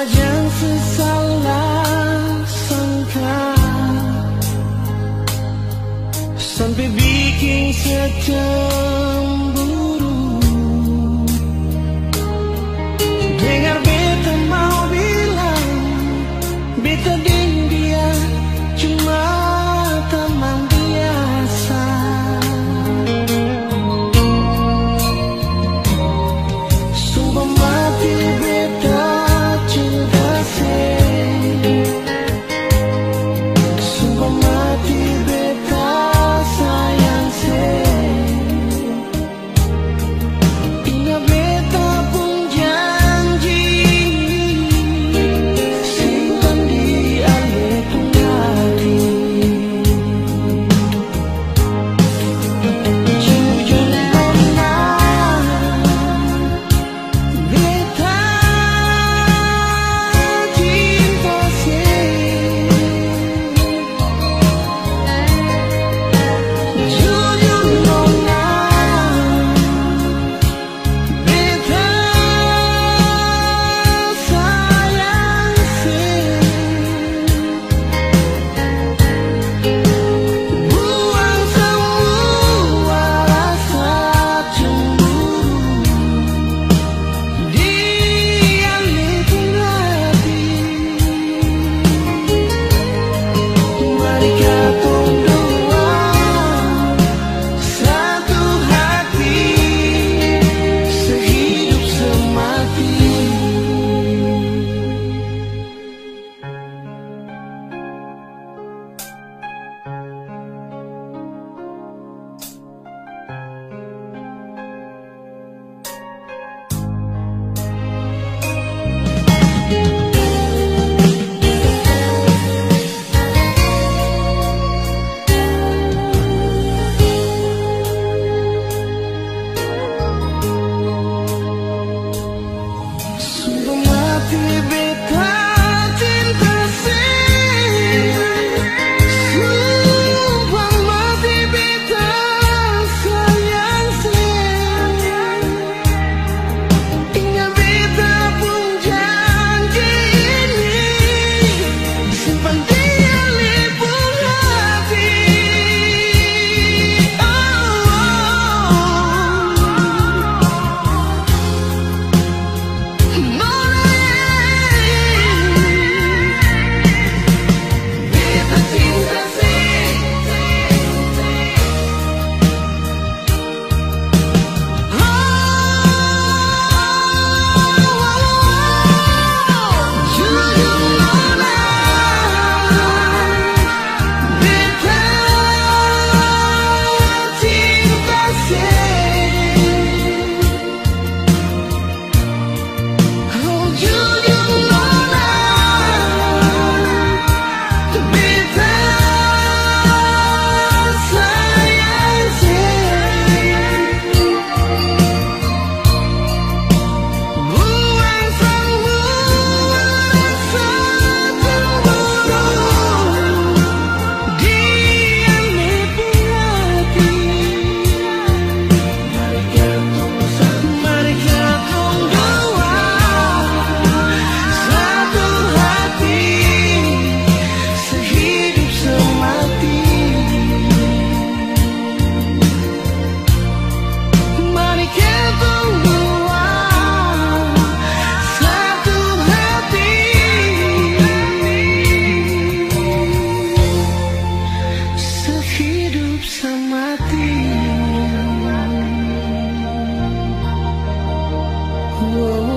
Jangan sesalah sangka Sampai bikin 我。